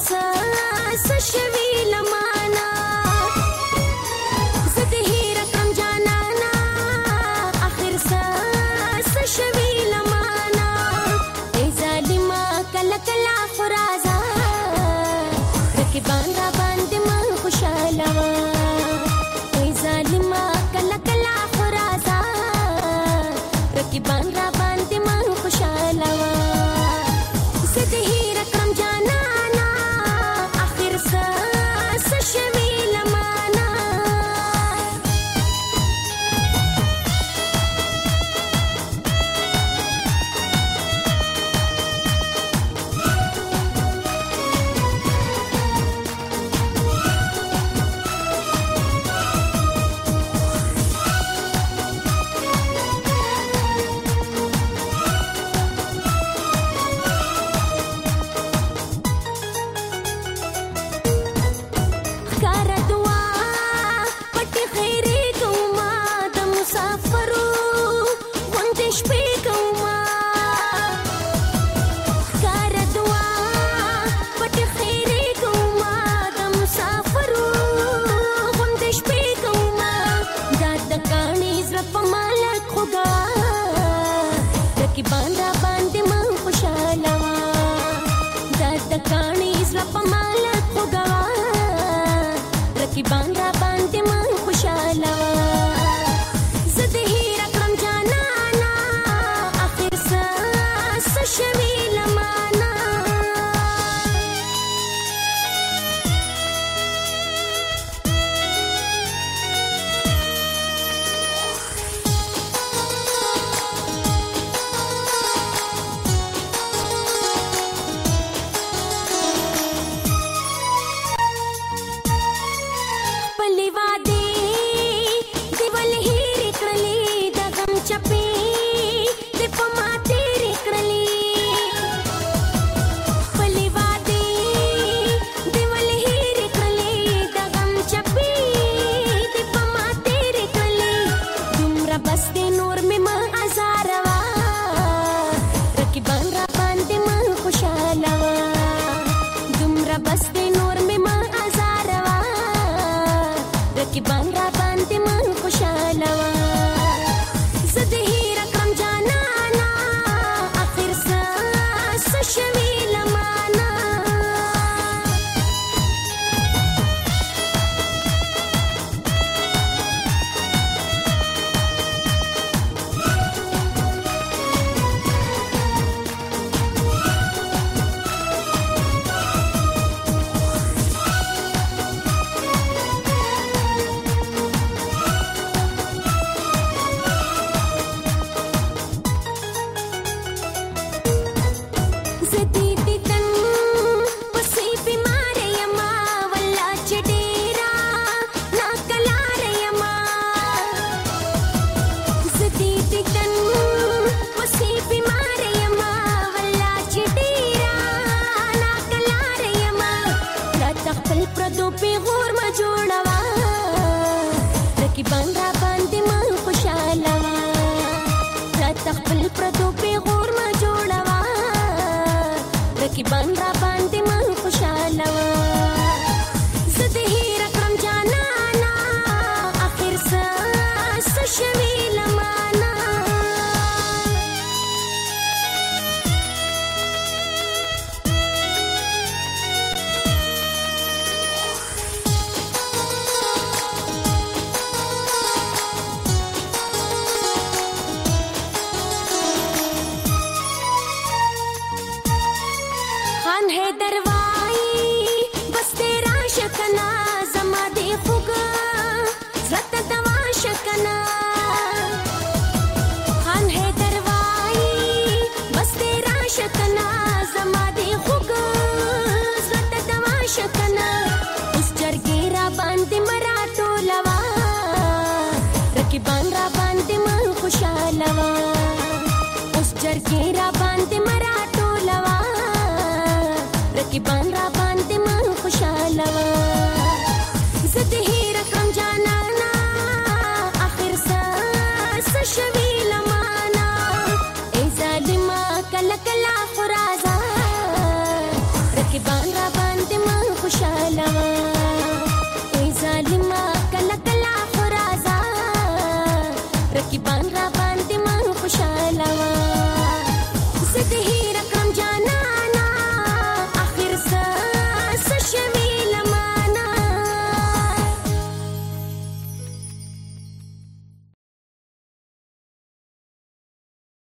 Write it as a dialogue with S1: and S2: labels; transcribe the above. S1: سشوي لمانا زه دې هېره کړم جانانا آخر سشوي لمانا ای ظالما کله کله خو راځه رقیبان را باندې من خوشاله وه ای ظالما کله کله خو راځه رقیبان را باندې من خوشاله وه زه دې చెప్పుగా బాంధా बंदा शकना उस चरके रा मरा टोलवा रकी बांगा बांधे मां खुशालवा उस मरा टोलवा बांगा